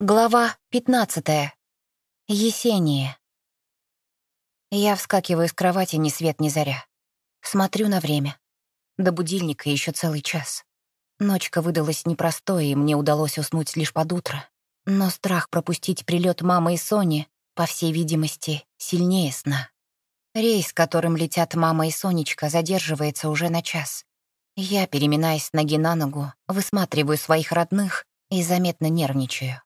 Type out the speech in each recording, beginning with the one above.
Глава 15. Есения. Я вскакиваю с кровати ни свет ни заря. Смотрю на время. До будильника еще целый час. Ночка выдалась непростой, и мне удалось уснуть лишь под утро. Но страх пропустить прилет мамы и Сони, по всей видимости, сильнее сна. Рейс, которым летят мама и Сонечка, задерживается уже на час. Я, переминаясь ноги на ногу, высматриваю своих родных и заметно нервничаю.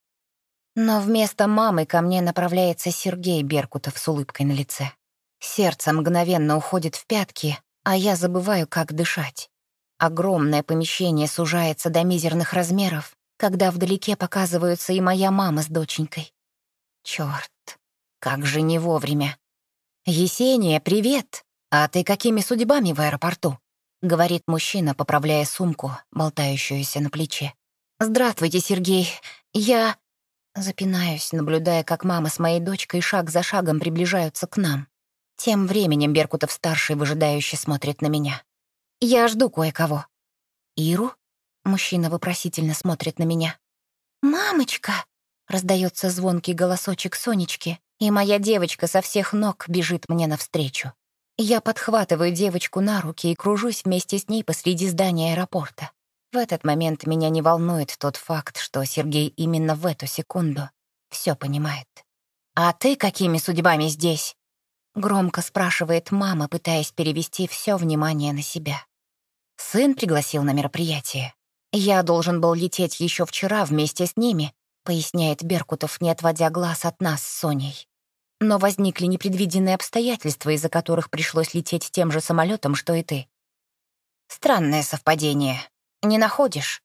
Но вместо мамы ко мне направляется Сергей Беркутов с улыбкой на лице. Сердце мгновенно уходит в пятки, а я забываю, как дышать. Огромное помещение сужается до мизерных размеров, когда вдалеке показываются и моя мама с доченькой. Чёрт, как же не вовремя. «Есения, привет! А ты какими судьбами в аэропорту?» — говорит мужчина, поправляя сумку, болтающуюся на плече. «Здравствуйте, Сергей. Я...» Запинаюсь, наблюдая, как мама с моей дочкой шаг за шагом приближаются к нам. Тем временем Беркутов-старший выжидающе смотрит на меня. «Я жду кое-кого». «Иру?» — мужчина вопросительно смотрит на меня. «Мамочка!» — раздается звонкий голосочек Сонечки, и моя девочка со всех ног бежит мне навстречу. Я подхватываю девочку на руки и кружусь вместе с ней посреди здания аэропорта. В этот момент меня не волнует тот факт, что Сергей именно в эту секунду все понимает. «А ты какими судьбами здесь?» Громко спрашивает мама, пытаясь перевести все внимание на себя. Сын пригласил на мероприятие. Я должен был лететь еще вчера вместе с ними, поясняет Беркутов, не отводя глаз от нас с Соней. Но возникли непредвиденные обстоятельства, из-за которых пришлось лететь тем же самолетом, что и ты. Странное совпадение, не находишь?»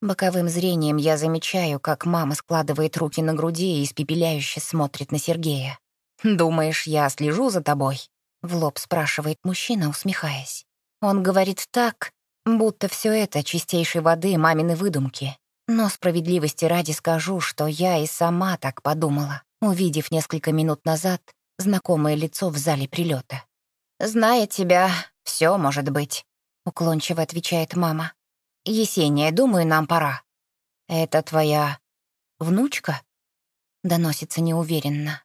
Боковым зрением я замечаю, как мама складывает руки на груди и испепеляюще смотрит на Сергея. «Думаешь, я слежу за тобой?» — в лоб спрашивает мужчина, усмехаясь. Он говорит так, будто все это чистейшей воды мамины выдумки. Но справедливости ради скажу, что я и сама так подумала, увидев несколько минут назад знакомое лицо в зале прилета. «Зная тебя, все может быть», — уклончиво отвечает мама. «Есения, думаю, нам пора». «Это твоя внучка?» — доносится неуверенно.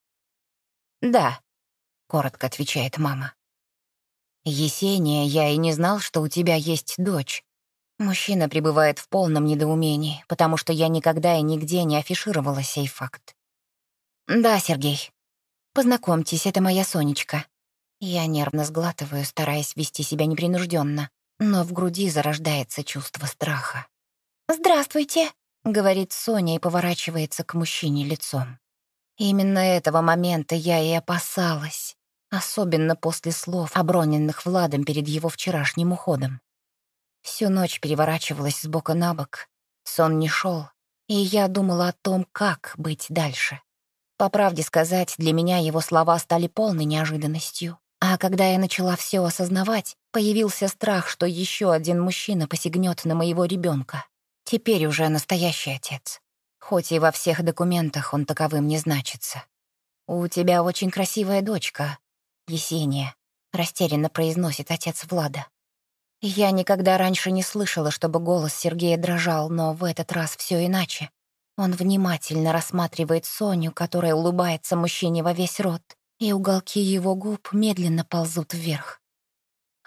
«Да», — коротко отвечает мама. «Есения, я и не знал, что у тебя есть дочь». Мужчина пребывает в полном недоумении, потому что я никогда и нигде не афишировала сей факт. «Да, Сергей. Познакомьтесь, это моя Сонечка». Я нервно сглатываю, стараясь вести себя непринужденно но в груди зарождается чувство страха. «Здравствуйте», — говорит Соня и поворачивается к мужчине лицом. Именно этого момента я и опасалась, особенно после слов, оброненных Владом перед его вчерашним уходом. Всю ночь переворачивалась с бока на бок, сон не шел, и я думала о том, как быть дальше. По правде сказать, для меня его слова стали полной неожиданностью. А когда я начала все осознавать, появился страх, что еще один мужчина посягнет на моего ребенка. Теперь уже настоящий отец. Хоть и во всех документах он таковым не значится. «У тебя очень красивая дочка, Есения», — растерянно произносит отец Влада. Я никогда раньше не слышала, чтобы голос Сергея дрожал, но в этот раз все иначе. Он внимательно рассматривает Соню, которая улыбается мужчине во весь рот, и уголки его губ медленно ползут вверх.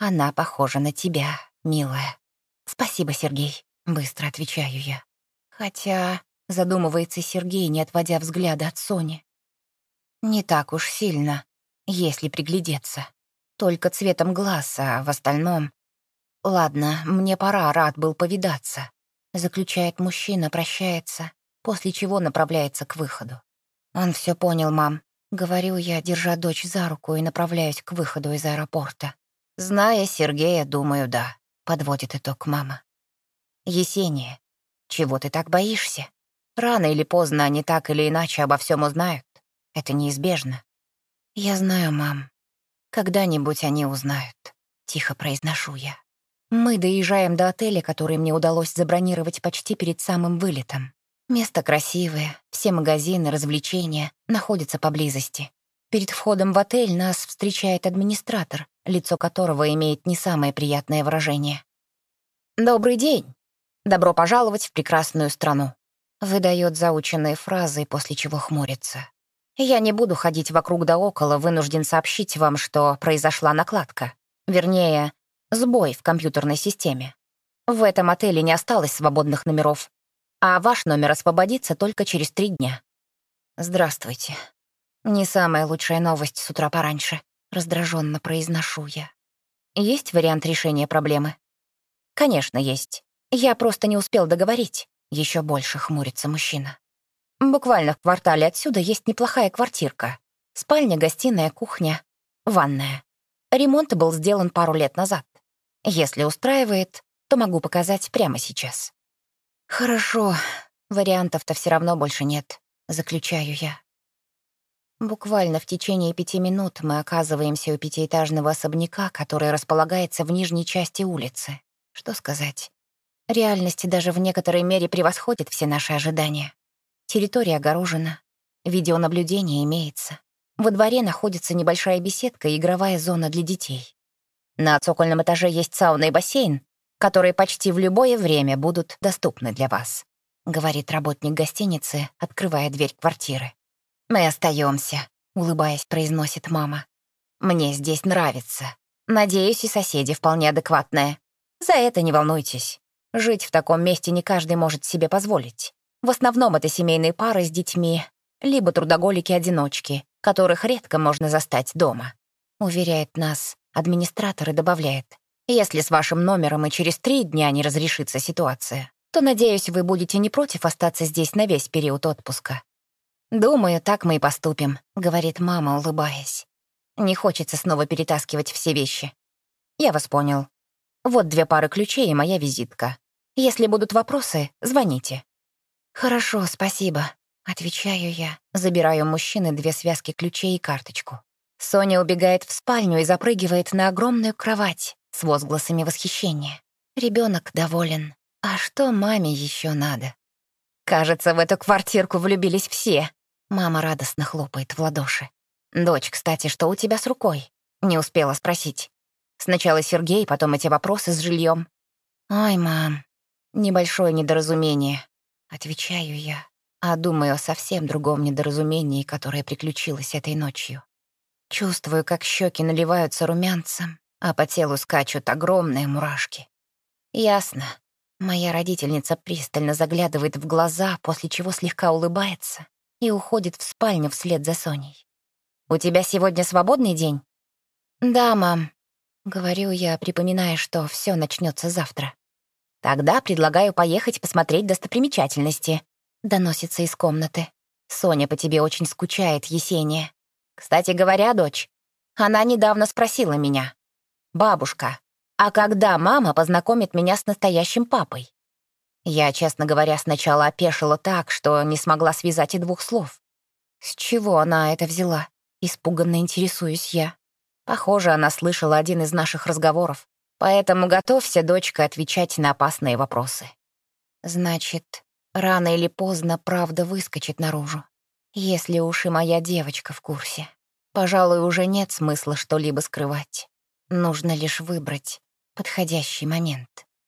Она похожа на тебя, милая. Спасибо, Сергей, быстро отвечаю я. Хотя, задумывается Сергей, не отводя взгляда от Сони. Не так уж сильно, если приглядеться. Только цветом глаз, а в остальном... Ладно, мне пора, рад был повидаться. Заключает мужчина, прощается, после чего направляется к выходу. Он все понял, мам. Говорю я, держа дочь за руку и направляюсь к выходу из аэропорта. Зная Сергея, думаю, да, подводит итог мама. Есения, чего ты так боишься? Рано или поздно они так или иначе обо всем узнают. Это неизбежно. Я знаю, мам. Когда-нибудь они узнают. Тихо произношу я. Мы доезжаем до отеля, который мне удалось забронировать почти перед самым вылетом. Место красивое, все магазины, развлечения находятся поблизости. Перед входом в отель нас встречает администратор, лицо которого имеет не самое приятное выражение. «Добрый день! Добро пожаловать в прекрасную страну!» Выдает заученные фразы, после чего хмурится. Я не буду ходить вокруг да около, вынужден сообщить вам, что произошла накладка. Вернее, сбой в компьютерной системе. В этом отеле не осталось свободных номеров, а ваш номер освободится только через три дня. Здравствуйте. Не самая лучшая новость с утра пораньше. Раздраженно произношу я. Есть вариант решения проблемы? Конечно, есть. Я просто не успел договорить. Еще больше хмурится мужчина. Буквально в квартале отсюда есть неплохая квартирка. Спальня, гостиная, кухня, ванная. Ремонт был сделан пару лет назад. Если устраивает, то могу показать прямо сейчас. Хорошо, вариантов-то все равно больше нет, заключаю я. Буквально в течение пяти минут мы оказываемся у пятиэтажного особняка, который располагается в нижней части улицы. Что сказать? Реальности даже в некоторой мере превосходит все наши ожидания. Территория огорожена, видеонаблюдение имеется. Во дворе находится небольшая беседка и игровая зона для детей. На цокольном этаже есть сауна и бассейн, которые почти в любое время будут доступны для вас», — говорит работник гостиницы, открывая дверь квартиры. «Мы остаемся, улыбаясь, произносит мама. «Мне здесь нравится. Надеюсь, и соседи вполне адекватные. За это не волнуйтесь. Жить в таком месте не каждый может себе позволить. В основном это семейные пары с детьми, либо трудоголики-одиночки, которых редко можно застать дома. Уверяет нас администратор и добавляет. Если с вашим номером и через три дня не разрешится ситуация, то, надеюсь, вы будете не против остаться здесь на весь период отпуска. «Думаю, так мы и поступим», — говорит мама, улыбаясь. «Не хочется снова перетаскивать все вещи». «Я вас понял. Вот две пары ключей и моя визитка. Если будут вопросы, звоните». «Хорошо, спасибо», — отвечаю я. Забираю мужчины две связки ключей и карточку. Соня убегает в спальню и запрыгивает на огромную кровать с возгласами восхищения. Ребенок доволен. А что маме еще надо? Кажется, в эту квартирку влюбились все. Мама радостно хлопает в ладоши. «Дочь, кстати, что у тебя с рукой?» Не успела спросить. Сначала Сергей, потом эти вопросы с жильем. «Ой, мам, небольшое недоразумение», — отвечаю я, а думаю о совсем другом недоразумении, которое приключилось этой ночью. Чувствую, как щеки наливаются румянцем, а по телу скачут огромные мурашки. Ясно. Моя родительница пристально заглядывает в глаза, после чего слегка улыбается и уходит в спальню вслед за Соней. «У тебя сегодня свободный день?» «Да, мам», — говорю я, припоминая, что все начнется завтра. «Тогда предлагаю поехать посмотреть достопримечательности», — доносится из комнаты. «Соня по тебе очень скучает, Есения. Кстати говоря, дочь, она недавно спросила меня. «Бабушка, а когда мама познакомит меня с настоящим папой?» Я, честно говоря, сначала опешила так, что не смогла связать и двух слов. С чего она это взяла? Испуганно интересуюсь я. Похоже, она слышала один из наших разговоров. Поэтому готовься, дочка, отвечать на опасные вопросы. Значит, рано или поздно правда выскочит наружу. Если уж и моя девочка в курсе. Пожалуй, уже нет смысла что-либо скрывать. Нужно лишь выбрать подходящий момент.